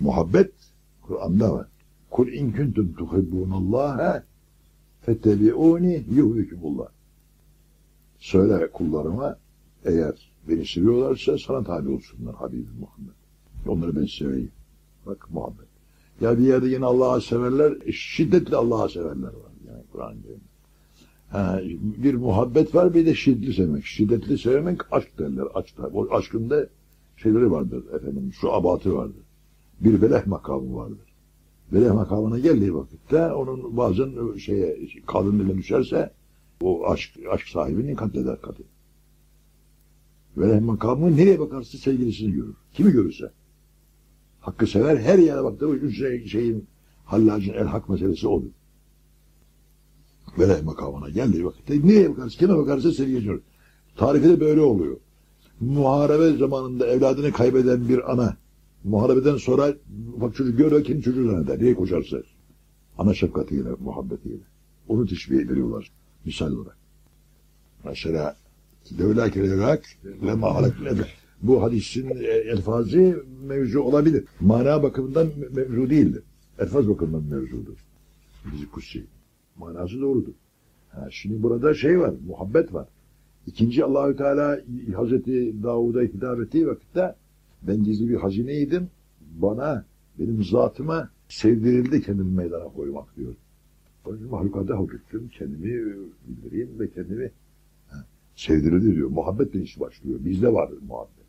Muhabbet Kur'an'da var. Kul in kuntum tuhibbunallaha fettebi'uni yuhbikumullah. Söyle kullarıma eğer beni seviyorlarsa sana tabi olsunlar Habibim Muhammed. Onları ben seveyim. Bak muhabbet. Ya bir yerde yine Allah'a severler, şiddetli Allah'a severler var. Yani Kur'an-ı. Ha, bir muhabbet var bir de şiddetli sevmek. Şiddetli sevmek aşk derler. Aşk, aşkın da şeyleri vardır efendim. Şu abatı vardır. Bir veleh makamı vardır. Veleh makamına geldiği vakitte onun bazen şeye kadın eline düşerse o aşk, aşk sahibini katleder kadın. Veleh makamı nereye bakarsa sevgilisini görür. Kimi görürse. Hakkı sever her yere baktı. Üç şey, şeyin hallacın el hak meselesi odur. Veleh makamına geldiği vakitte nereye bakarsa kime bakarsa sevgilisini görür. Tarifi de böyle oluyor. Muharebe zamanında evladını kaybeden bir ana muharebeden sonra bak çocuk görüyor kendi çocuğu zanneder. Niye koşarsa? Ana şefkatiyle, muhabbetiyle. Onu teşbih ediyorlar misal olarak. Mesela devlâk levlâk lema halak levlâk. Bu hadisin e, elfazı mevzu olabilir. Mana bakımından me- mevzu değildir. Elfaz bakımından mevzudur. Bizi kutsi. Manası doğrudur. Ha, şimdi burada şey var, muhabbet var. İkinci Allahü Teala Hazreti Davud'a hitap ettiği vakitte ben gizli bir hazineydim. Bana, benim zatıma sevdirildi kendimi meydana koymak diyor. Onun için mahlukata hüküm, kendimi bildireyim ve kendimi ha, sevdirildi diyor. Muhabbetle iş başlıyor. Bizde var muhabbet.